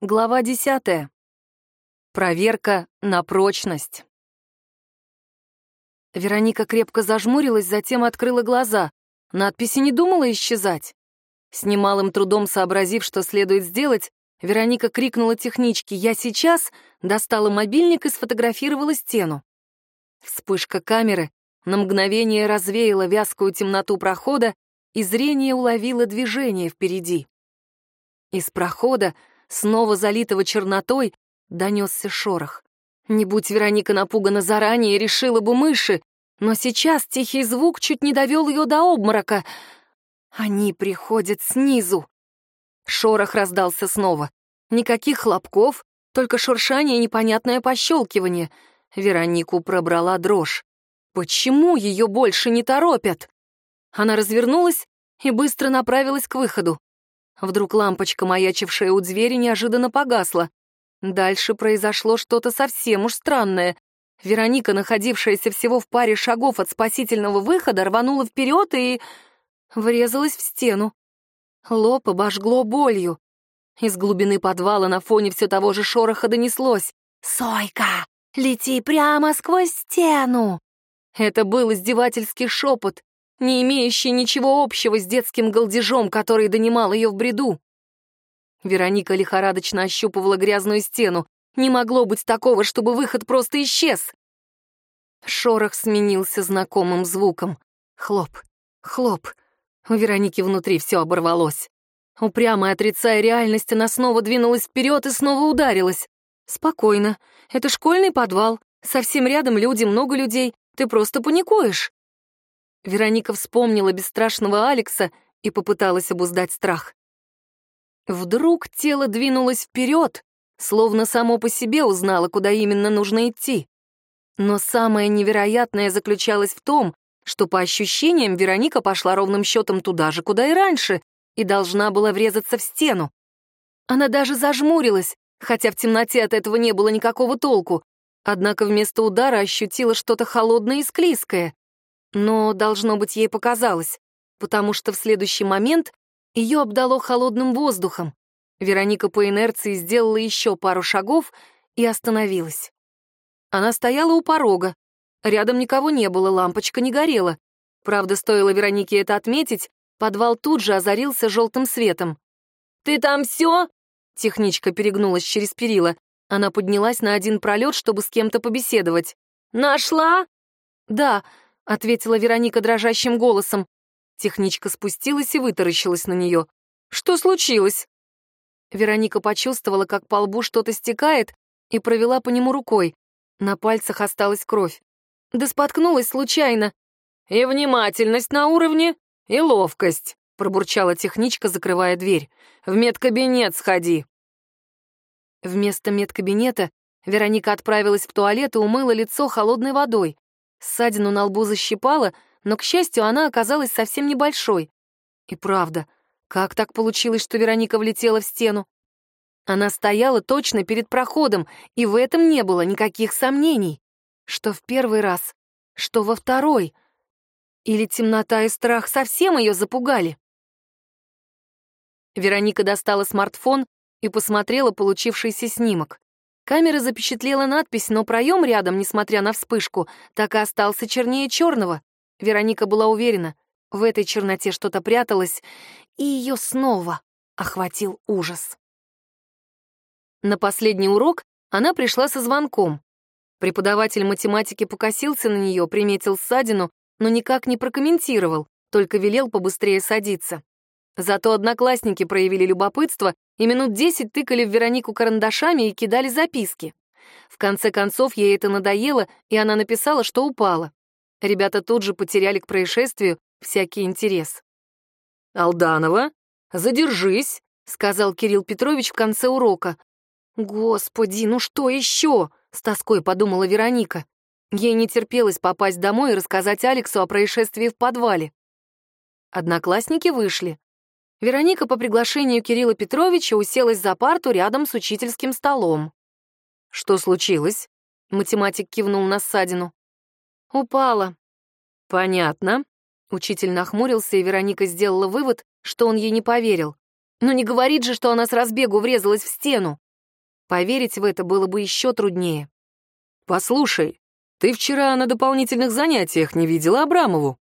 Глава десятая. Проверка на прочность. Вероника крепко зажмурилась, затем открыла глаза. Надписи не думала исчезать. С немалым трудом сообразив, что следует сделать, Вероника крикнула техничке «Я сейчас!», достала мобильник и сфотографировала стену. Вспышка камеры на мгновение развеяла вязкую темноту прохода, и зрение уловило движение впереди. Из прохода снова залитого чернотой, донесся шорох. Не будь Вероника напугана заранее, решила бы мыши, но сейчас тихий звук чуть не довел ее до обморока. Они приходят снизу. Шорох раздался снова. Никаких хлопков, только шуршание и непонятное пощелкивание. Веронику пробрала дрожь. Почему ее больше не торопят? Она развернулась и быстро направилась к выходу. Вдруг лампочка, маячившая у двери, неожиданно погасла. Дальше произошло что-то совсем уж странное. Вероника, находившаяся всего в паре шагов от спасительного выхода, рванула вперед и... врезалась в стену. Лоб обожгло болью. Из глубины подвала на фоне все того же шороха донеслось. «Сойка, лети прямо сквозь стену!» Это был издевательский шепот, не имеющий ничего общего с детским голдежом, который донимал ее в бреду. Вероника лихорадочно ощупывала грязную стену. Не могло быть такого, чтобы выход просто исчез. Шорох сменился знакомым звуком. Хлоп, хлоп. У Вероники внутри все оборвалось. Упрямо отрицая реальность, она снова двинулась вперед и снова ударилась. «Спокойно. Это школьный подвал. Совсем рядом люди, много людей. Ты просто паникуешь». Вероника вспомнила бесстрашного Алекса и попыталась обуздать страх. Вдруг тело двинулось вперед, словно само по себе узнало, куда именно нужно идти. Но самое невероятное заключалось в том, что по ощущениям Вероника пошла ровным счетом туда же, куда и раньше, и должна была врезаться в стену. Она даже зажмурилась, хотя в темноте от этого не было никакого толку, однако вместо удара ощутила что-то холодное и склизкое. Но, должно быть, ей показалось, потому что в следующий момент ее обдало холодным воздухом. Вероника по инерции сделала еще пару шагов и остановилась. Она стояла у порога. Рядом никого не было, лампочка не горела. Правда, стоило Веронике это отметить, подвал тут же озарился желтым светом. «Ты там все?» Техничка перегнулась через перила. Она поднялась на один пролет, чтобы с кем-то побеседовать. «Нашла?» «Да», — ответила Вероника дрожащим голосом. Техничка спустилась и вытаращилась на нее. «Что случилось?» Вероника почувствовала, как по лбу что-то стекает, и провела по нему рукой. На пальцах осталась кровь. Да споткнулась случайно. «И внимательность на уровне, и ловкость», — пробурчала техничка, закрывая дверь. «В медкабинет сходи». Вместо медкабинета Вероника отправилась в туалет и умыла лицо холодной водой. Ссадину на лбу защипала, но, к счастью, она оказалась совсем небольшой. И правда, как так получилось, что Вероника влетела в стену? Она стояла точно перед проходом, и в этом не было никаких сомнений. Что в первый раз, что во второй. Или темнота и страх совсем ее запугали? Вероника достала смартфон и посмотрела получившийся снимок. Камера запечатлела надпись, но проем рядом, несмотря на вспышку, так и остался чернее черного. Вероника была уверена, в этой черноте что-то пряталось, и ее снова охватил ужас. На последний урок она пришла со звонком. Преподаватель математики покосился на нее, приметил ссадину, но никак не прокомментировал, только велел побыстрее садиться. Зато одноклассники проявили любопытство и минут десять тыкали в Веронику карандашами и кидали записки. В конце концов, ей это надоело, и она написала, что упала. Ребята тут же потеряли к происшествию всякий интерес. «Алданова, задержись», — сказал Кирилл Петрович в конце урока. «Господи, ну что еще?» — с тоской подумала Вероника. Ей не терпелось попасть домой и рассказать Алексу о происшествии в подвале. Одноклассники вышли. Вероника по приглашению Кирилла Петровича уселась за парту рядом с учительским столом. «Что случилось?» — математик кивнул на ссадину. «Упала». «Понятно». Учитель нахмурился, и Вероника сделала вывод, что он ей не поверил. Но не говорит же, что она с разбегу врезалась в стену. Поверить в это было бы еще труднее. «Послушай, ты вчера на дополнительных занятиях не видела Абрамову?»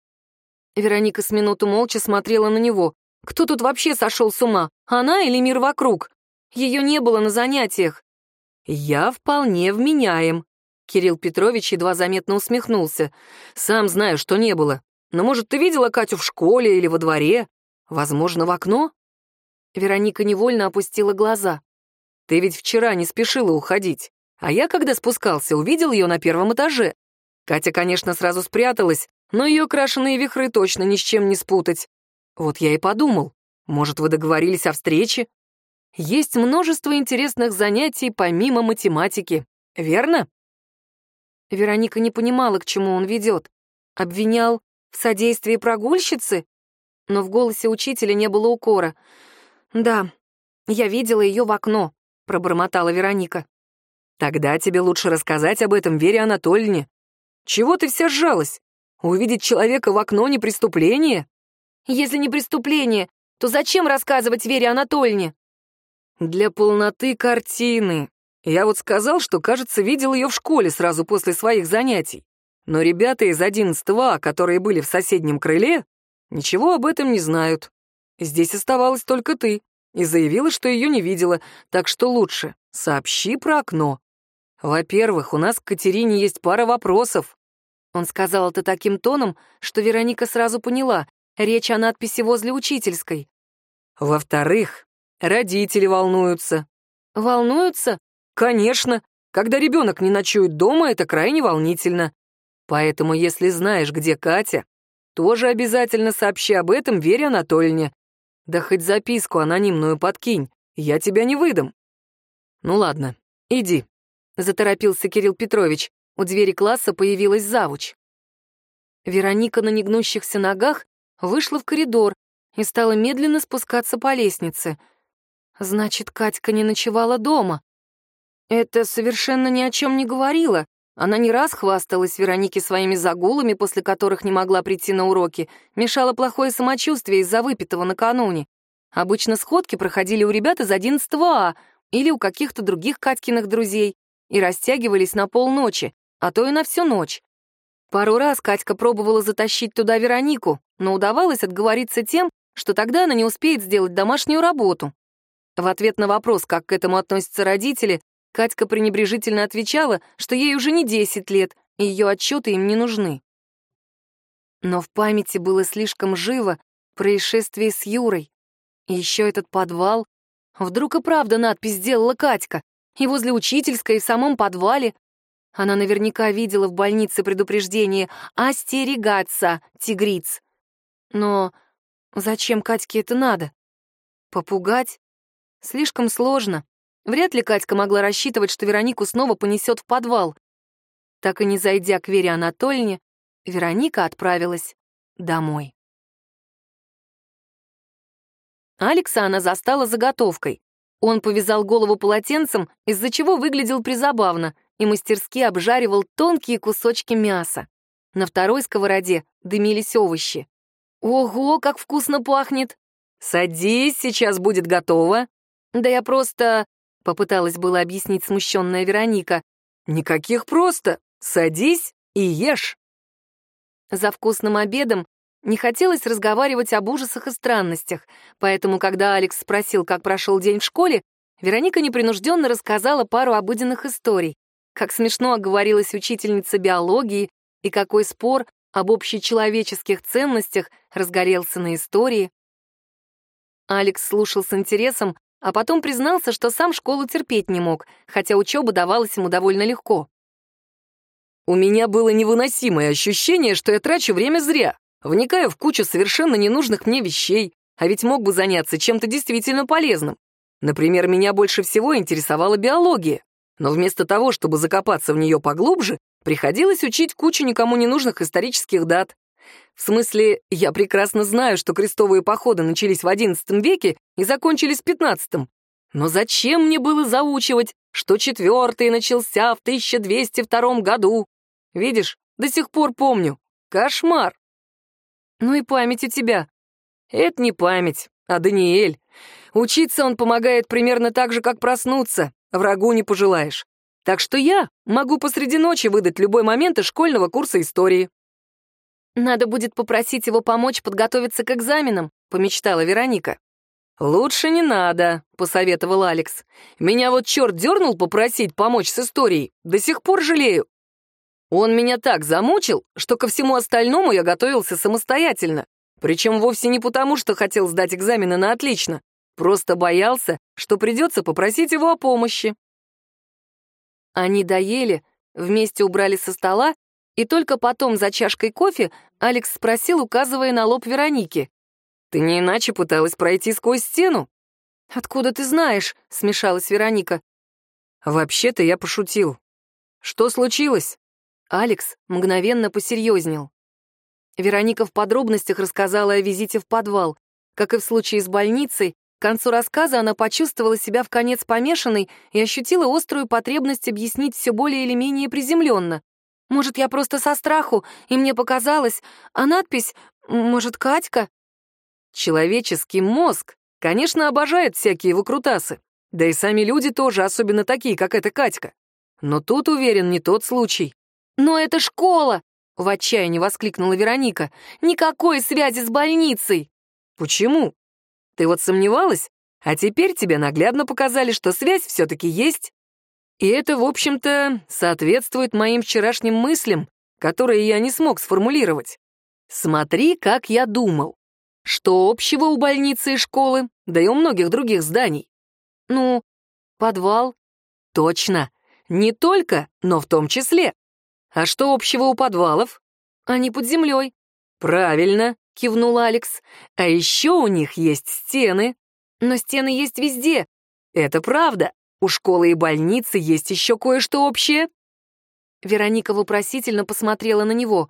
Вероника с минуту молча смотрела на него. Кто тут вообще сошел с ума? Она или мир вокруг? Ее не было на занятиях. «Я вполне вменяем», — Кирилл Петрович едва заметно усмехнулся. «Сам знаю, что не было. Но, может, ты видела Катю в школе или во дворе? Возможно, в окно?» Вероника невольно опустила глаза. «Ты ведь вчера не спешила уходить, а я, когда спускался, увидел ее на первом этаже. Катя, конечно, сразу спряталась, но ее крашеные вихры точно ни с чем не спутать. Вот я и подумал, может, вы договорились о встрече? Есть множество интересных занятий помимо математики, верно? Вероника не понимала, к чему он ведет. Обвинял в содействии прогульщицы? Но в голосе учителя не было укора. «Да, я видела ее в окно», — пробормотала Вероника. «Тогда тебе лучше рассказать об этом Вере Анатольевне. Чего ты вся сжалась? Увидеть человека в окно не преступление? Если не преступление, то зачем рассказывать Вере Анатольевне? Для полноты картины. Я вот сказал, что, кажется, видел ее в школе сразу после своих занятий. Но ребята из 11 А, которые были в соседнем крыле, ничего об этом не знают. Здесь оставалась только ты и заявила, что ее не видела, так что лучше сообщи про окно. Во-первых, у нас к Катерине есть пара вопросов. Он сказал это таким тоном, что Вероника сразу поняла. Речь о надписи возле учительской. Во-вторых, родители волнуются. Волнуются? Конечно. Когда ребенок не ночует дома, это крайне волнительно. Поэтому, если знаешь, где Катя, тоже обязательно сообщи об этом Вере Анатольевне. Да хоть записку анонимную подкинь, я тебя не выдам. Ну ладно, иди, — заторопился Кирилл Петрович. У двери класса появилась завуч. Вероника на негнущихся ногах вышла в коридор и стала медленно спускаться по лестнице. Значит, Катька не ночевала дома. Это совершенно ни о чем не говорило. Она не раз хвасталась Веронике своими загулами, после которых не могла прийти на уроки, мешало плохое самочувствие из-за выпитого накануне. Обычно сходки проходили у ребят из 11 А или у каких-то других Катькиных друзей и растягивались на полночи, а то и на всю ночь. Пару раз Катька пробовала затащить туда Веронику, но удавалось отговориться тем, что тогда она не успеет сделать домашнюю работу. В ответ на вопрос, как к этому относятся родители, Катька пренебрежительно отвечала, что ей уже не 10 лет, и ее отчеты им не нужны. Но в памяти было слишком живо происшествие с Юрой. И еще этот подвал. Вдруг и правда надпись сделала Катька. И возле учительской, и в самом подвале. Она наверняка видела в больнице предупреждение «Остерегаться, тигриц». Но зачем Катьке это надо? Попугать? Слишком сложно. Вряд ли Катька могла рассчитывать, что Веронику снова понесет в подвал. Так и не зайдя к Вере Анатольевне, Вероника отправилась домой. Алекса она застала заготовкой. Он повязал голову полотенцем, из-за чего выглядел призабавно, и мастерски обжаривал тонкие кусочки мяса. На второй сковороде дымились овощи. «Ого, как вкусно пахнет!» «Садись, сейчас будет готово!» «Да я просто...» — попыталась было объяснить смущенная Вероника. «Никаких просто! Садись и ешь!» За вкусным обедом не хотелось разговаривать об ужасах и странностях, поэтому, когда Алекс спросил, как прошел день в школе, Вероника непринужденно рассказала пару обыденных историй. Как смешно оговорилась учительница биологии и какой спор об общечеловеческих ценностях разгорелся на истории. Алекс слушал с интересом, а потом признался, что сам школу терпеть не мог, хотя учеба давалась ему довольно легко. «У меня было невыносимое ощущение, что я трачу время зря вникая в кучу совершенно ненужных мне вещей, а ведь мог бы заняться чем-то действительно полезным. Например, меня больше всего интересовала биология, но вместо того, чтобы закопаться в нее поглубже, приходилось учить кучу никому не нужных исторических дат. В смысле, я прекрасно знаю, что крестовые походы начались в XI веке и закончились в XV. Но зачем мне было заучивать, что четвертый начался в 1202 году? Видишь, до сих пор помню. Кошмар. Ну и память у тебя. Это не память, а Даниэль. Учиться он помогает примерно так же, как проснуться. Врагу не пожелаешь. Так что я могу посреди ночи выдать любой момент из школьного курса истории». «Надо будет попросить его помочь подготовиться к экзаменам», — помечтала Вероника. «Лучше не надо», — посоветовал Алекс. «Меня вот черт дернул попросить помочь с историей. До сих пор жалею. Он меня так замучил, что ко всему остальному я готовился самостоятельно. Причем вовсе не потому, что хотел сдать экзамены на отлично. Просто боялся, что придется попросить его о помощи. Они доели, вместе убрали со стола, и только потом за чашкой кофе Алекс спросил, указывая на лоб Вероники. «Ты не иначе пыталась пройти сквозь стену?» «Откуда ты знаешь?» — смешалась Вероника. «Вообще-то я пошутил. Что случилось?» Алекс мгновенно посерьезнел. Вероника в подробностях рассказала о визите в подвал. Как и в случае с больницей, к концу рассказа она почувствовала себя в конец помешанной и ощутила острую потребность объяснить все более или менее приземленно. «Может, я просто со страху, и мне показалось, а надпись «Может, Катька?» Человеческий мозг, конечно, обожает всякие выкрутасы. Да и сами люди тоже, особенно такие, как эта Катька. Но тут, уверен, не тот случай. «Но это школа!» — в отчаянии воскликнула Вероника. «Никакой связи с больницей!» «Почему? Ты вот сомневалась? А теперь тебе наглядно показали, что связь все-таки есть. И это, в общем-то, соответствует моим вчерашним мыслям, которые я не смог сформулировать. Смотри, как я думал. Что общего у больницы и школы, да и у многих других зданий? Ну, подвал. Точно. Не только, но в том числе. А что общего у подвалов? Они под землей. Правильно, кивнул Алекс. А еще у них есть стены. Но стены есть везде. Это правда. У школы и больницы есть еще кое-что общее. Вероника вопросительно посмотрела на него.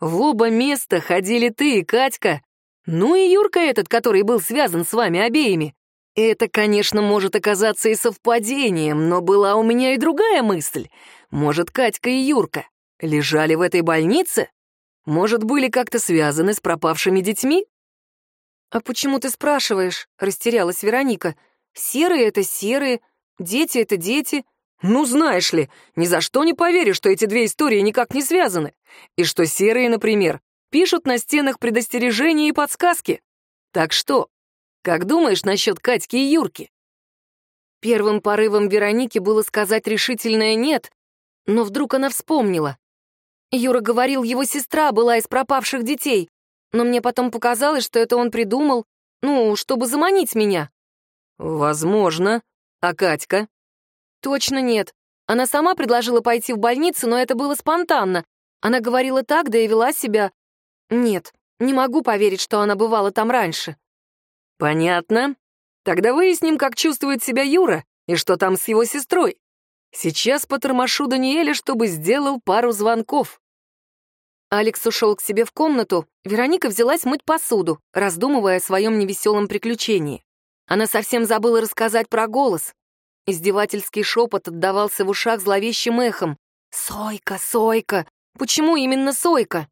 В оба места ходили ты и Катька. Ну и Юрка этот, который был связан с вами обеими. Это, конечно, может оказаться и совпадением, но была у меня и другая мысль. Может, Катька и Юрка лежали в этой больнице? Может, были как-то связаны с пропавшими детьми? «А почему ты спрашиваешь?» — растерялась Вероника. «Серые — это серые, дети — это дети». «Ну, знаешь ли, ни за что не поверю, что эти две истории никак не связаны. И что серые, например, пишут на стенах предостережения и подсказки. Так что, как думаешь насчет Катьки и Юрки?» Первым порывом Вероники было сказать решительное «нет», но вдруг она вспомнила. Юра говорил, его сестра была из пропавших детей, но мне потом показалось, что это он придумал, ну, чтобы заманить меня. Возможно. А Катька? Точно нет. Она сама предложила пойти в больницу, но это было спонтанно. Она говорила так, да и вела себя... Нет, не могу поверить, что она бывала там раньше. Понятно. Тогда выясним, как чувствует себя Юра и что там с его сестрой. Сейчас потормошу Даниэля, чтобы сделал пару звонков. Алекс ушел к себе в комнату, Вероника взялась мыть посуду, раздумывая о своем невеселом приключении. Она совсем забыла рассказать про голос. Издевательский шепот отдавался в ушах зловещим эхом. «Сойка, Сойка! Почему именно Сойка?»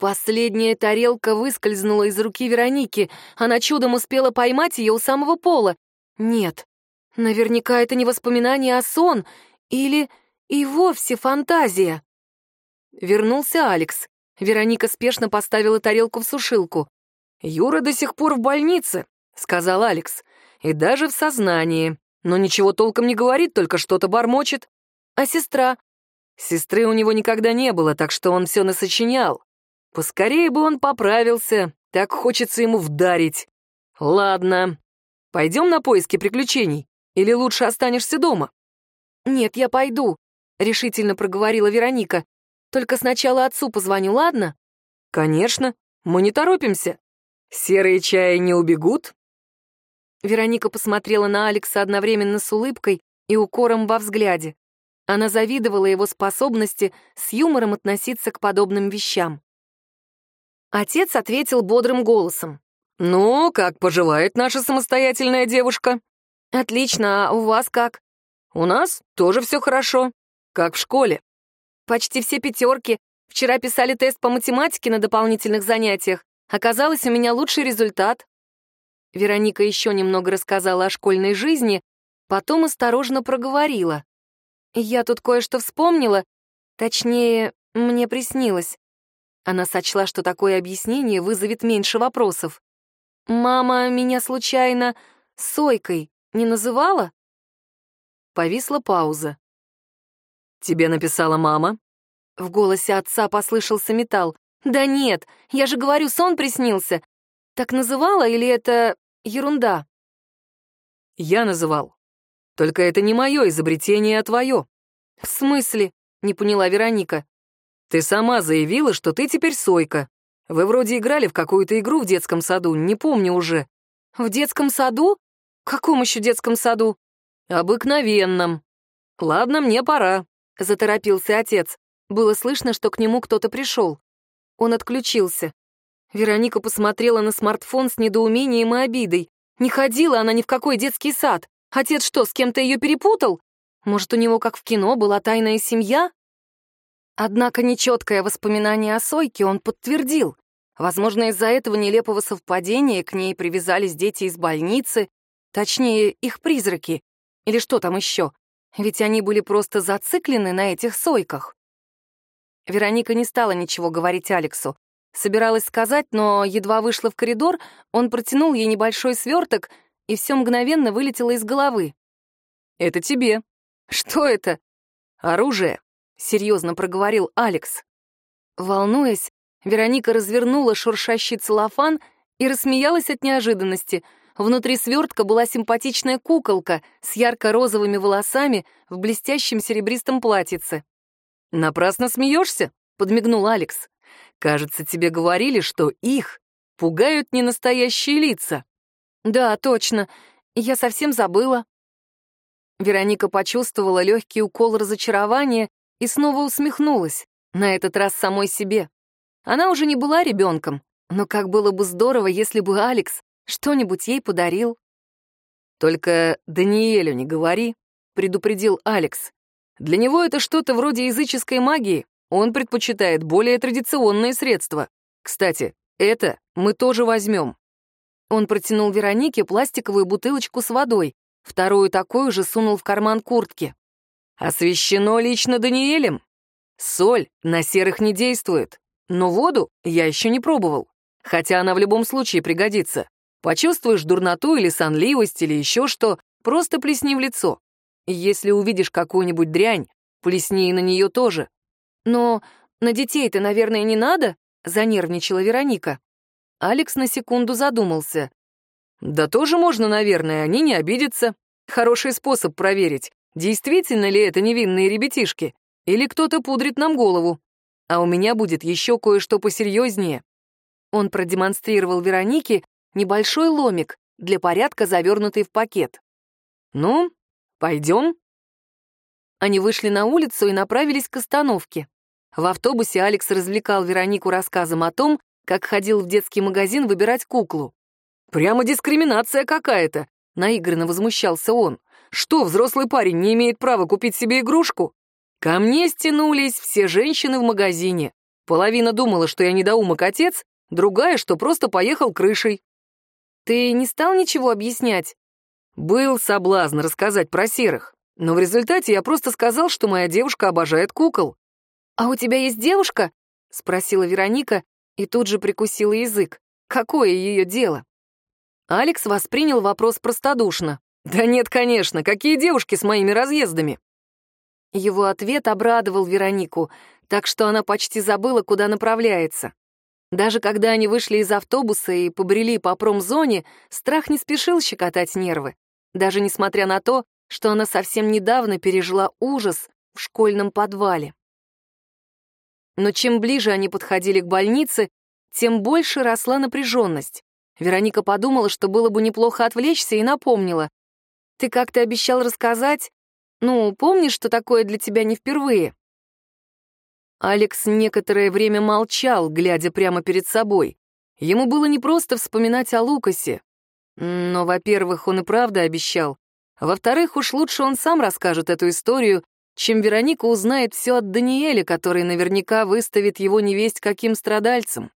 Последняя тарелка выскользнула из руки Вероники. Она чудом успела поймать ее у самого пола. Нет, Наверняка это не воспоминание, а сон. Или и вовсе фантазия. Вернулся Алекс. Вероника спешно поставила тарелку в сушилку. «Юра до сих пор в больнице», — сказал Алекс. «И даже в сознании. Но ничего толком не говорит, только что-то бормочет. А сестра?» Сестры у него никогда не было, так что он все насочинял. Поскорее бы он поправился, так хочется ему вдарить. Ладно, пойдем на поиски приключений. Или лучше останешься дома?» «Нет, я пойду», — решительно проговорила Вероника. «Только сначала отцу позвоню, ладно?» «Конечно, мы не торопимся. Серые чаи не убегут?» Вероника посмотрела на Алекса одновременно с улыбкой и укором во взгляде. Она завидовала его способности с юмором относиться к подобным вещам. Отец ответил бодрым голосом. «Ну, как поживает наша самостоятельная девушка?» «Отлично, а у вас как?» «У нас тоже все хорошо, как в школе». «Почти все пятерки. Вчера писали тест по математике на дополнительных занятиях. Оказалось, у меня лучший результат». Вероника еще немного рассказала о школьной жизни, Потом осторожно проговорила. «Я тут кое-что вспомнила. Точнее, мне приснилось». Она сочла, что такое объяснение вызовет меньше вопросов. «Мама меня случайно Сойкой не называла?» Повисла пауза. «Тебе написала мама?» В голосе отца послышался металл. «Да нет, я же говорю, сон приснился. Так называла или это ерунда?» «Я называл. Только это не мое изобретение, а твое». «В смысле?» — не поняла Вероника. «Ты сама заявила, что ты теперь Сойка. Вы вроде играли в какую-то игру в детском саду, не помню уже». «В детском саду? Каком еще детском саду?» «Обыкновенном. Ладно, мне пора», — заторопился отец. Было слышно, что к нему кто-то пришел. Он отключился. Вероника посмотрела на смартфон с недоумением и обидой. Не ходила она ни в какой детский сад. Отец что, с кем-то ее перепутал? Может, у него, как в кино, была тайная семья? Однако нечеткое воспоминание о Сойке он подтвердил. Возможно, из-за этого нелепого совпадения к ней привязались дети из больницы, точнее, их призраки. Или что там еще? Ведь они были просто зациклены на этих Сойках. Вероника не стала ничего говорить Алексу. Собиралась сказать, но едва вышла в коридор, он протянул ей небольшой сверток, и все мгновенно вылетело из головы. «Это тебе». «Что это?» «Оружие», — серьезно проговорил Алекс. Волнуясь, Вероника развернула шуршащий целлофан и рассмеялась от неожиданности. Внутри свертка была симпатичная куколка с ярко-розовыми волосами в блестящем серебристом платьице. «Напрасно смеешься?» — подмигнул Алекс. «Кажется, тебе говорили, что их пугают ненастоящие лица». «Да, точно. Я совсем забыла». Вероника почувствовала легкий укол разочарования и снова усмехнулась, на этот раз самой себе. Она уже не была ребенком, но как было бы здорово, если бы Алекс что-нибудь ей подарил. «Только Даниэлю не говори», — предупредил Алекс. Для него это что-то вроде языческой магии. Он предпочитает более традиционные средства. Кстати, это мы тоже возьмем. Он протянул Веронике пластиковую бутылочку с водой, вторую такую же сунул в карман куртки. Освещено лично Даниэлем. Соль на серых не действует, но воду я еще не пробовал, хотя она в любом случае пригодится. Почувствуешь дурноту или сонливость или еще что, просто плесни в лицо. Если увидишь какую-нибудь дрянь, плесни и на нее тоже. Но на детей-то, наверное, не надо, занервничала Вероника. Алекс на секунду задумался. Да тоже можно, наверное, они не обидятся. Хороший способ проверить, действительно ли это невинные ребятишки, или кто-то пудрит нам голову. А у меня будет еще кое-что посерьезнее. Он продемонстрировал Веронике небольшой ломик, для порядка завернутый в пакет. «Ну, Пойдем?» Они вышли на улицу и направились к остановке. В автобусе Алекс развлекал Веронику рассказом о том, как ходил в детский магазин выбирать куклу. «Прямо дискриминация какая-то!» — наигранно возмущался он. «Что, взрослый парень не имеет права купить себе игрушку?» Ко мне стянулись все женщины в магазине. Половина думала, что я недоумок отец, другая, что просто поехал крышей. «Ты не стал ничего объяснять?» Был соблазн рассказать про серых, но в результате я просто сказал, что моя девушка обожает кукол. «А у тебя есть девушка?» — спросила Вероника и тут же прикусила язык. Какое ее дело? Алекс воспринял вопрос простодушно. «Да нет, конечно, какие девушки с моими разъездами?» Его ответ обрадовал Веронику, так что она почти забыла, куда направляется. Даже когда они вышли из автобуса и побрели по промзоне, страх не спешил щекотать нервы, даже несмотря на то, что она совсем недавно пережила ужас в школьном подвале. Но чем ближе они подходили к больнице, тем больше росла напряженность. Вероника подумала, что было бы неплохо отвлечься, и напомнила. «Ты как-то обещал рассказать? Ну, помнишь, что такое для тебя не впервые?» Алекс некоторое время молчал, глядя прямо перед собой. Ему было непросто вспоминать о Лукасе. Но, во-первых, он и правда обещал. Во-вторых, уж лучше он сам расскажет эту историю, чем Вероника узнает все от Даниэля, который наверняка выставит его невесть каким страдальцем.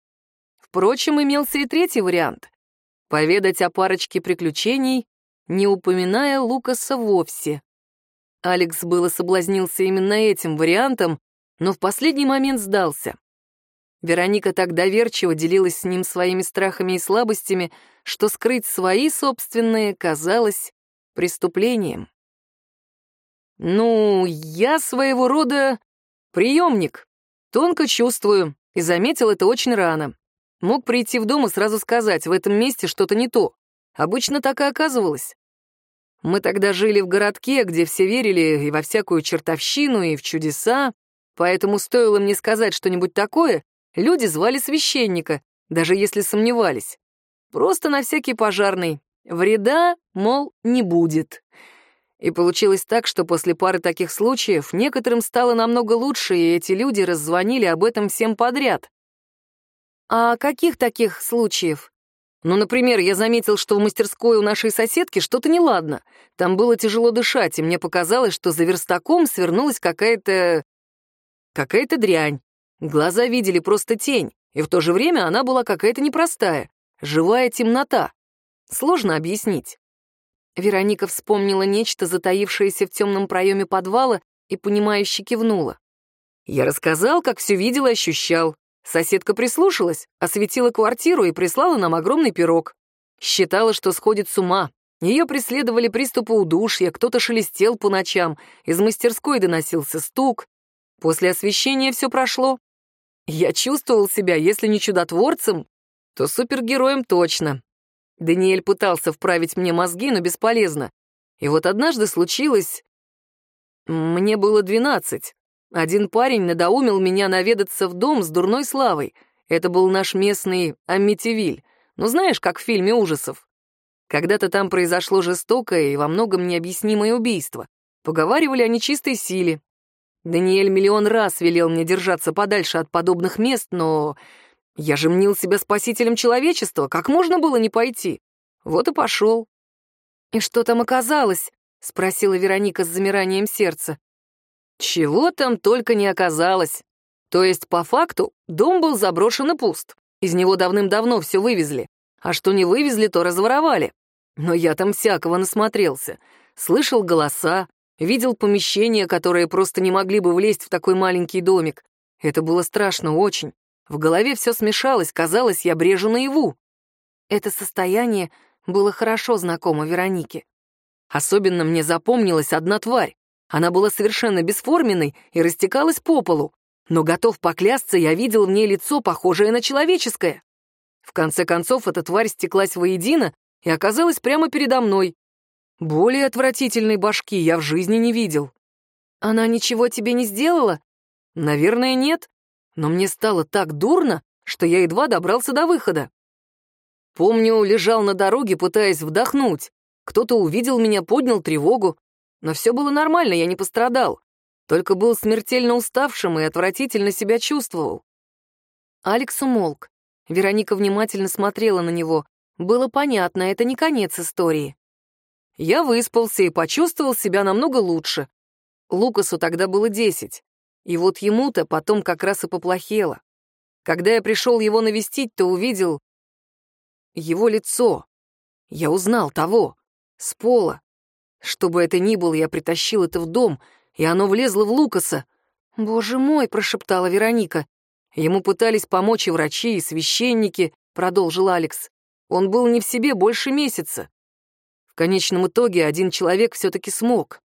Впрочем, имелся и третий вариант — поведать о парочке приключений не упоминая Лукаса вовсе. Алекс было соблазнился именно этим вариантом, но в последний момент сдался. Вероника так доверчиво делилась с ним своими страхами и слабостями, что скрыть свои собственные казалось преступлением. «Ну, я своего рода приемник. Тонко чувствую, и заметил это очень рано. Мог прийти в дом и сразу сказать, в этом месте что-то не то. Обычно так и оказывалось. Мы тогда жили в городке, где все верили и во всякую чертовщину, и в чудеса, поэтому стоило мне сказать что-нибудь такое, люди звали священника, даже если сомневались. Просто на всякий пожарный. Вреда, мол, не будет. И получилось так, что после пары таких случаев некоторым стало намного лучше, и эти люди раззвонили об этом всем подряд. «А каких таких случаев?» Ну, например, я заметил, что в мастерской у нашей соседки что-то неладно. Там было тяжело дышать, и мне показалось, что за верстаком свернулась какая-то... какая-то дрянь. Глаза видели просто тень, и в то же время она была какая-то непростая, живая темнота. Сложно объяснить. Вероника вспомнила нечто, затаившееся в темном проеме подвала, и понимающе кивнула. Я рассказал, как все видел и ощущал. Соседка прислушалась, осветила квартиру и прислала нам огромный пирог. Считала, что сходит с ума. Ее преследовали приступы удушья, кто-то шелестел по ночам, из мастерской доносился стук. После освещения все прошло. Я чувствовал себя, если не чудотворцем, то супергероем точно. Даниэль пытался вправить мне мозги, но бесполезно. И вот однажды случилось... Мне было двенадцать. Один парень надоумил меня наведаться в дом с дурной славой. Это был наш местный Амитивиль. Ну, знаешь, как в фильме ужасов. Когда-то там произошло жестокое и во многом необъяснимое убийство. Поговаривали о нечистой силе. Даниэль миллион раз велел мне держаться подальше от подобных мест, но я же мнил себя спасителем человечества. Как можно было не пойти? Вот и пошел. «И что там оказалось?» — спросила Вероника с замиранием сердца. Чего там только не оказалось. То есть, по факту, дом был заброшен и пуст. Из него давным-давно все вывезли. А что не вывезли, то разворовали. Но я там всякого насмотрелся. Слышал голоса, видел помещения, которые просто не могли бы влезть в такой маленький домик. Это было страшно очень. В голове все смешалось, казалось, я брежу наяву. Это состояние было хорошо знакомо Веронике. Особенно мне запомнилась одна тварь. Она была совершенно бесформенной и растекалась по полу, но, готов поклясться, я видел в ней лицо, похожее на человеческое. В конце концов, эта тварь стеклась воедино и оказалась прямо передо мной. Более отвратительной башки я в жизни не видел. Она ничего тебе не сделала? Наверное, нет. Но мне стало так дурно, что я едва добрался до выхода. Помню, лежал на дороге, пытаясь вдохнуть. Кто-то увидел меня, поднял тревогу. Но все было нормально, я не пострадал. Только был смертельно уставшим и отвратительно себя чувствовал. Алекс умолк. Вероника внимательно смотрела на него. Было понятно, это не конец истории. Я выспался и почувствовал себя намного лучше. Лукасу тогда было десять. И вот ему-то потом как раз и поплохело. Когда я пришел его навестить, то увидел его лицо. Я узнал того, с пола, что бы это ни было, я притащил это в дом, и оно влезло в Лукаса. «Боже мой!» — прошептала Вероника. Ему пытались помочь и врачи, и священники, — продолжил Алекс. Он был не в себе больше месяца. В конечном итоге один человек все-таки смог.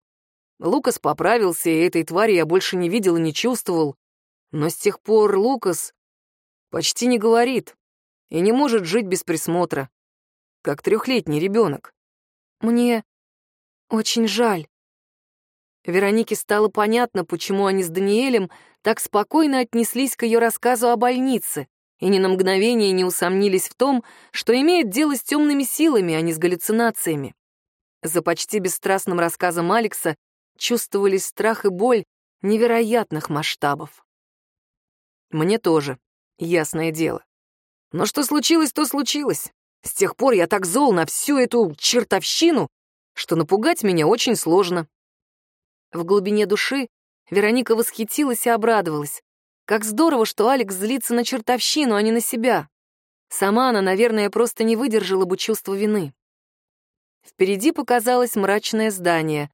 Лукас поправился, и этой твари я больше не видел и не чувствовал. Но с тех пор Лукас почти не говорит и не может жить без присмотра, как трехлетний ребенок. Мне очень жаль. Веронике стало понятно, почему они с Даниэлем так спокойно отнеслись к ее рассказу о больнице и ни на мгновение не усомнились в том, что имеют дело с темными силами, а не с галлюцинациями. За почти бесстрастным рассказом Алекса чувствовались страх и боль невероятных масштабов. Мне тоже, ясное дело. Но что случилось, то случилось. С тех пор я так зол на всю эту чертовщину, что напугать меня очень сложно. В глубине души Вероника восхитилась и обрадовалась. Как здорово, что Алекс злится на чертовщину, а не на себя. Сама она, наверное, просто не выдержала бы чувства вины. Впереди показалось мрачное здание.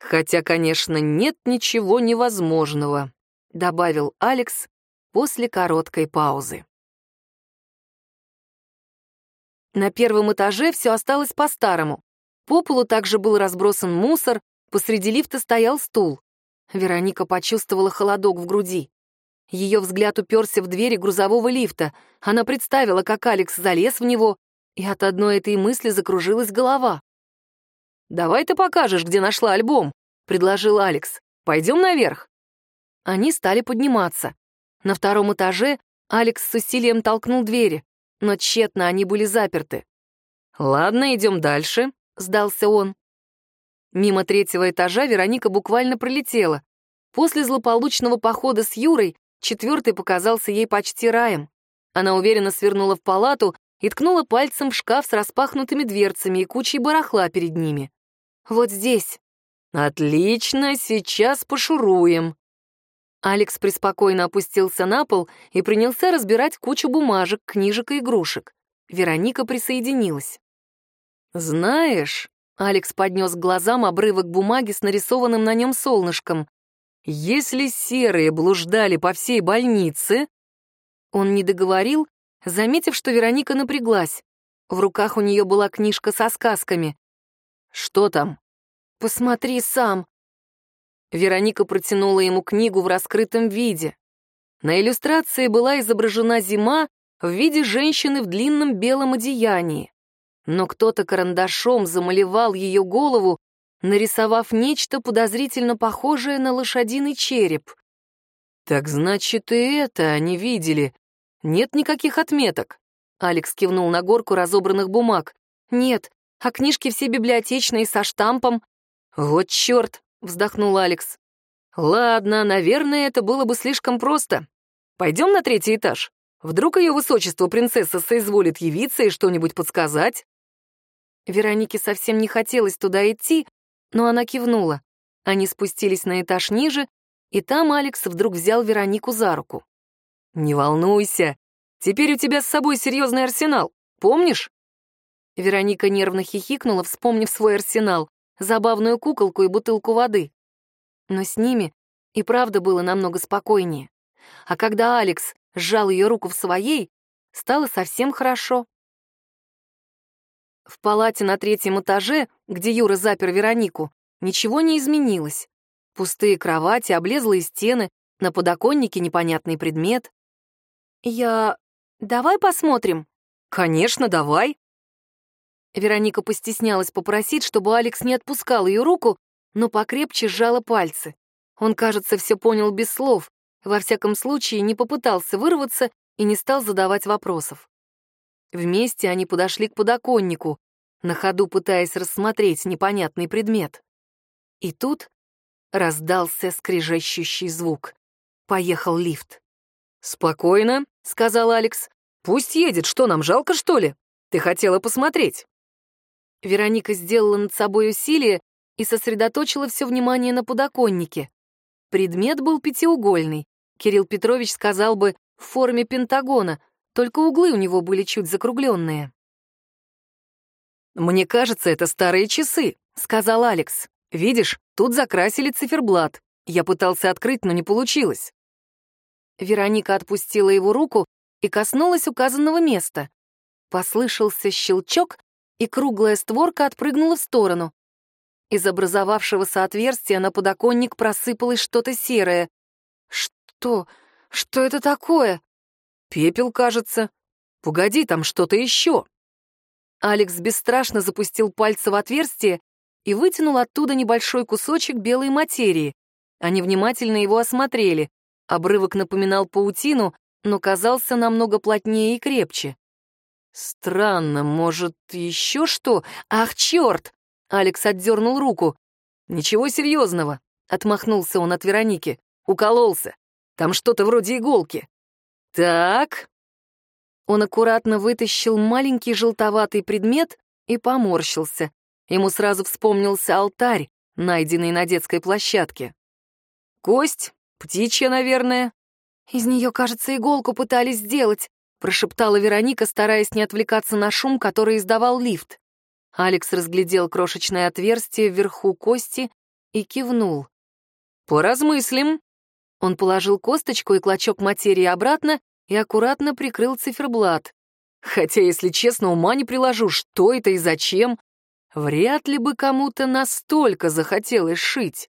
«Хотя, конечно, нет ничего невозможного», — добавил Алекс после короткой паузы. На первом этаже все осталось по-старому. По полу также был разбросан мусор, посреди лифта стоял стул. Вероника почувствовала холодок в груди. Ее взгляд уперся в двери грузового лифта. Она представила, как Алекс залез в него, и от одной этой мысли закружилась голова. «Давай ты покажешь, где нашла альбом», — предложил Алекс. «Пойдем наверх». Они стали подниматься. На втором этаже Алекс с усилием толкнул двери, но тщетно они были заперты. «Ладно, идем дальше», — сдался он. Мимо третьего этажа Вероника буквально пролетела. После злополучного похода с Юрой четвертый показался ей почти раем. Она уверенно свернула в палату и ткнула пальцем в шкаф с распахнутыми дверцами и кучей барахла перед ними. «Вот здесь». «Отлично, сейчас пошуруем». Алекс преспокойно опустился на пол и принялся разбирать кучу бумажек, книжек и игрушек. Вероника присоединилась. «Знаешь...» — Алекс поднес к глазам обрывок бумаги с нарисованным на нем солнышком. «Если серые блуждали по всей больнице...» Он не договорил, заметив, что Вероника напряглась. В руках у нее была книжка со сказками. «Что там?» «Посмотри сам». Вероника протянула ему книгу в раскрытом виде. На иллюстрации была изображена зима в виде женщины в длинном белом одеянии. Но кто-то карандашом замалевал ее голову, нарисовав нечто подозрительно похожее на лошадиный череп. «Так значит, и это они видели. Нет никаких отметок». Алекс кивнул на горку разобранных бумаг. «Нет, а книжки все библиотечные, со штампом». «Вот черт!» — вздохнул Алекс. «Ладно, наверное, это было бы слишком просто. Пойдем на третий этаж. Вдруг ее высочество принцесса соизволит явиться и что-нибудь подсказать?» Веронике совсем не хотелось туда идти, но она кивнула. Они спустились на этаж ниже, и там Алекс вдруг взял Веронику за руку. «Не волнуйся, теперь у тебя с собой серьезный арсенал, помнишь?» Вероника нервно хихикнула, вспомнив свой арсенал, забавную куколку и бутылку воды. Но с ними и правда было намного спокойнее. А когда Алекс сжал ее руку в своей, стало совсем хорошо. В палате на третьем этаже, где Юра запер Веронику, ничего не изменилось. Пустые кровати, облезлые стены, на подоконнике непонятный предмет. «Я... Давай посмотрим?» «Конечно, давай!» Вероника постеснялась попросить, чтобы Алекс не отпускал ее руку, но покрепче сжала пальцы. Он, кажется, все понял без слов, во всяком случае не попытался вырваться и не стал задавать вопросов. Вместе они подошли к подоконнику, на ходу пытаясь рассмотреть непонятный предмет. И тут раздался скрежещущий звук. Поехал лифт. «Спокойно», — сказал Алекс. «Пусть едет, что нам, жалко, что ли? Ты хотела посмотреть». Вероника сделала над собой усилие и сосредоточила все внимание на подоконнике. Предмет был пятиугольный. Кирилл Петрович сказал бы, в форме пентагона, только углы у него были чуть закругленные. «Мне кажется, это старые часы», — сказал Алекс. «Видишь, тут закрасили циферблат. Я пытался открыть, но не получилось». Вероника отпустила его руку и коснулась указанного места. Послышался щелчок, и круглая створка отпрыгнула в сторону. Из образовавшегося отверстия на подоконник просыпалось что-то серое. «Что? Что это такое?» «Пепел, кажется. Погоди, там что-то еще». Алекс бесстрашно запустил пальцы в отверстие и вытянул оттуда небольшой кусочек белой материи. Они внимательно его осмотрели. Обрывок напоминал паутину, но казался намного плотнее и крепче. «Странно, может, еще что? Ах, черт!» Алекс отдернул руку. «Ничего серьезного», — отмахнулся он от Вероники. «Укололся. Там что-то вроде иголки». «Так...» Он аккуратно вытащил маленький желтоватый предмет и поморщился. Ему сразу вспомнился алтарь, найденный на детской площадке. «Кость? Птичья, наверное?» «Из нее, кажется, иголку пытались сделать», — прошептала Вероника, стараясь не отвлекаться на шум, который издавал лифт. Алекс разглядел крошечное отверстие вверху кости и кивнул. «Поразмыслим». Он положил косточку и клочок материи обратно и аккуратно прикрыл циферблат. Хотя, если честно, ума не приложу, что это и зачем. Вряд ли бы кому-то настолько захотелось шить.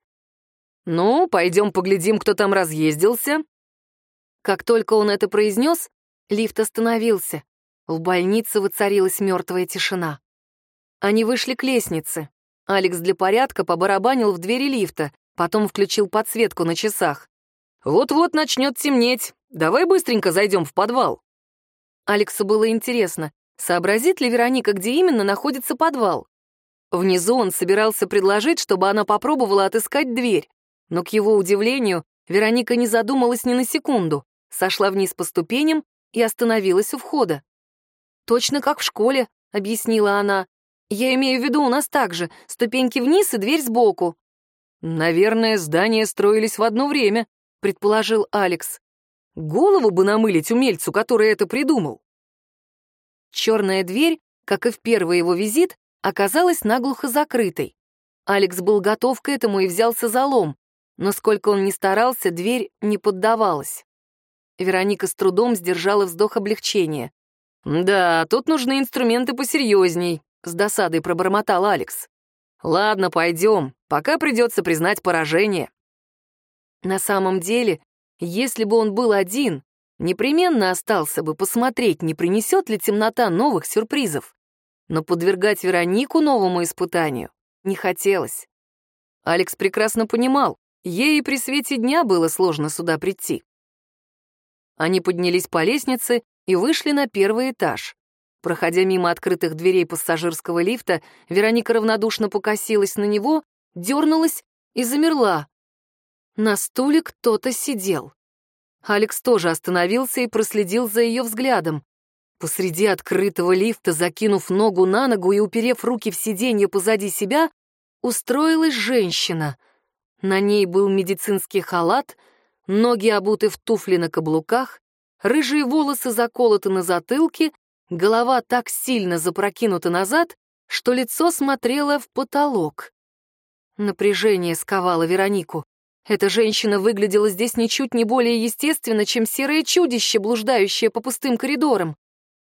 Ну, пойдем поглядим, кто там разъездился. Как только он это произнес, лифт остановился. В больнице воцарилась мертвая тишина. Они вышли к лестнице. Алекс для порядка побарабанил в двери лифта, потом включил подсветку на часах. «Вот-вот начнет темнеть. Давай быстренько зайдем в подвал». Алексу было интересно, сообразит ли Вероника, где именно находится подвал. Внизу он собирался предложить, чтобы она попробовала отыскать дверь, но, к его удивлению, Вероника не задумалась ни на секунду, сошла вниз по ступеням и остановилась у входа. «Точно как в школе», — объяснила она. «Я имею в виду у нас так же, ступеньки вниз и дверь сбоку». «Наверное, здания строились в одно время», — предположил Алекс. Голову бы намылить умельцу, который это придумал. Черная дверь, как и в первый его визит, оказалась наглухо закрытой. Алекс был готов к этому и взялся за лом, но сколько он ни старался, дверь не поддавалась. Вероника с трудом сдержала вздох облегчения. «Да, тут нужны инструменты посерьезней», — с досадой пробормотал Алекс. «Ладно, пойдем, пока придется признать поражение». На самом деле, если бы он был один, непременно остался бы посмотреть, не принесет ли темнота новых сюрпризов. Но подвергать Веронику новому испытанию не хотелось. Алекс прекрасно понимал, ей и при свете дня было сложно сюда прийти. Они поднялись по лестнице и вышли на первый этаж. Проходя мимо открытых дверей пассажирского лифта, Вероника равнодушно покосилась на него, дернулась и замерла. На стуле кто-то сидел. Алекс тоже остановился и проследил за ее взглядом. Посреди открытого лифта, закинув ногу на ногу и уперев руки в сиденье позади себя, устроилась женщина. На ней был медицинский халат, ноги обуты в туфли на каблуках, рыжие волосы заколоты на затылке, голова так сильно запрокинута назад, что лицо смотрело в потолок. Напряжение сковало Веронику. Эта женщина выглядела здесь ничуть не более естественно, чем серое чудище, блуждающее по пустым коридорам.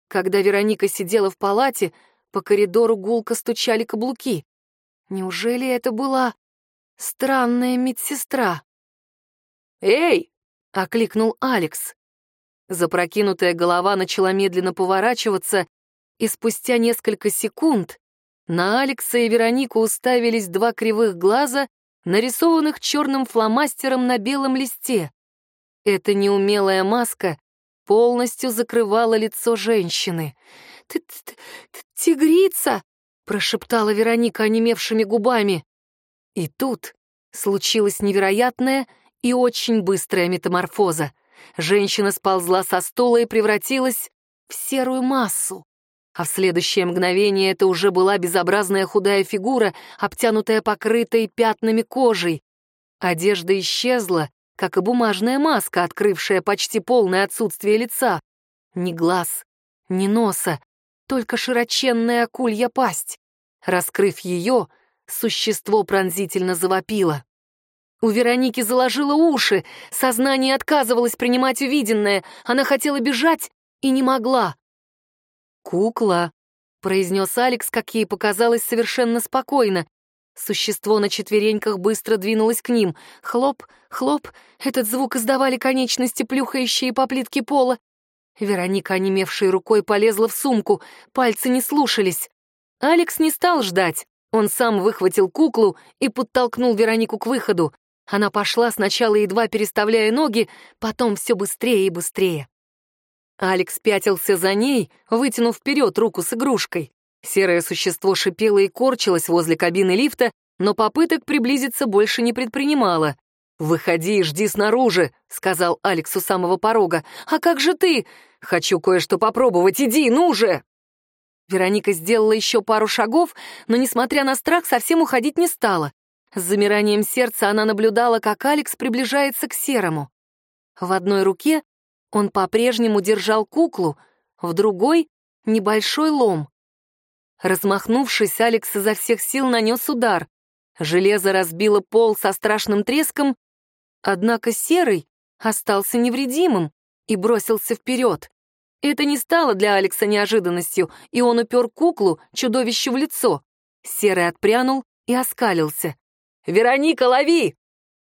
Когда Вероника сидела в палате, по коридору гулко стучали каблуки. Неужели это была странная медсестра? «Эй!» — окликнул Алекс. Запрокинутая голова начала медленно поворачиваться, и спустя несколько секунд на Алекса и Веронику уставились два кривых глаза нарисованных черным фломастером на белом листе. Эта неумелая маска полностью закрывала лицо женщины. «Ты, ты, ты тигрица!» — прошептала Вероника онемевшими губами. И тут случилась невероятная и очень быстрая метаморфоза. Женщина сползла со стула и превратилась в серую массу а в следующее мгновение это уже была безобразная худая фигура, обтянутая покрытой пятнами кожей. Одежда исчезла, как и бумажная маска, открывшая почти полное отсутствие лица. Ни глаз, ни носа, только широченная акулья пасть. Раскрыв ее, существо пронзительно завопило. У Вероники заложило уши, сознание отказывалось принимать увиденное, она хотела бежать и не могла. «Кукла», — произнес Алекс, как ей показалось, совершенно спокойно. Существо на четвереньках быстро двинулось к ним. Хлоп, хлоп, этот звук издавали конечности, плюхающие по плитке пола. Вероника, онемевшей рукой, полезла в сумку, пальцы не слушались. Алекс не стал ждать. Он сам выхватил куклу и подтолкнул Веронику к выходу. Она пошла сначала едва переставляя ноги, потом все быстрее и быстрее. Алекс пятился за ней, вытянув вперед руку с игрушкой. Серое существо шипело и корчилось возле кабины лифта, но попыток приблизиться больше не предпринимало. «Выходи и жди снаружи», — сказал Алекс у самого порога. «А как же ты? Хочу кое-что попробовать, иди, ну же!» Вероника сделала еще пару шагов, но, несмотря на страх, совсем уходить не стала. С замиранием сердца она наблюдала, как Алекс приближается к Серому. В одной руке он по-прежнему держал куклу, в другой — небольшой лом. Размахнувшись, Алекс изо всех сил нанес удар. Железо разбило пол со страшным треском, однако Серый остался невредимым и бросился вперед. Это не стало для Алекса неожиданностью, и он упер куклу, чудовищу в лицо. Серый отпрянул и оскалился. «Вероника, лови!»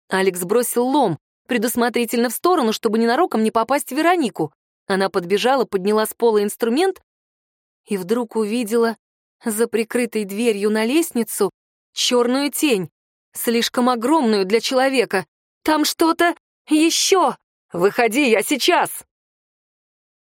Алекс бросил лом, предусмотрительно в сторону, чтобы ненароком не попасть в Веронику. Она подбежала, подняла с пола инструмент и вдруг увидела за прикрытой дверью на лестницу черную тень, слишком огромную для человека. Там что-то еще! Выходи, я сейчас!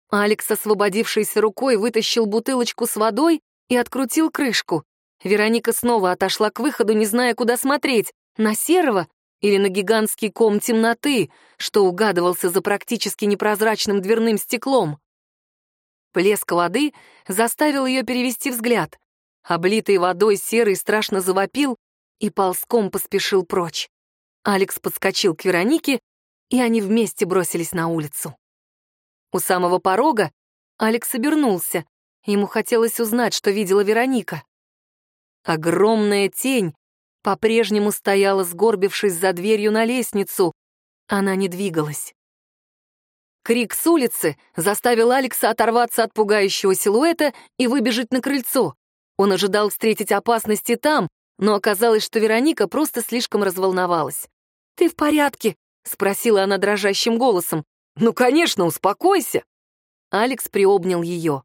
Алекс, освободившийся рукой, вытащил бутылочку с водой и открутил крышку. Вероника снова отошла к выходу, не зная, куда смотреть, на серого или на гигантский ком темноты, что угадывался за практически непрозрачным дверным стеклом. Плеск воды заставил ее перевести взгляд. Облитый водой серый страшно завопил и ползком поспешил прочь. Алекс подскочил к Веронике, и они вместе бросились на улицу. У самого порога Алекс обернулся. Ему хотелось узнать, что видела Вероника. Огромная тень по-прежнему стояла, сгорбившись за дверью на лестницу. Она не двигалась. Крик с улицы заставил Алекса оторваться от пугающего силуэта и выбежать на крыльцо. Он ожидал встретить опасности там, но оказалось, что Вероника просто слишком разволновалась. «Ты в порядке?» — спросила она дрожащим голосом. «Ну, конечно, успокойся!» Алекс приобнял ее.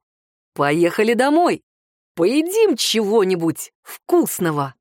«Поехали домой! Поедим чего-нибудь вкусного!»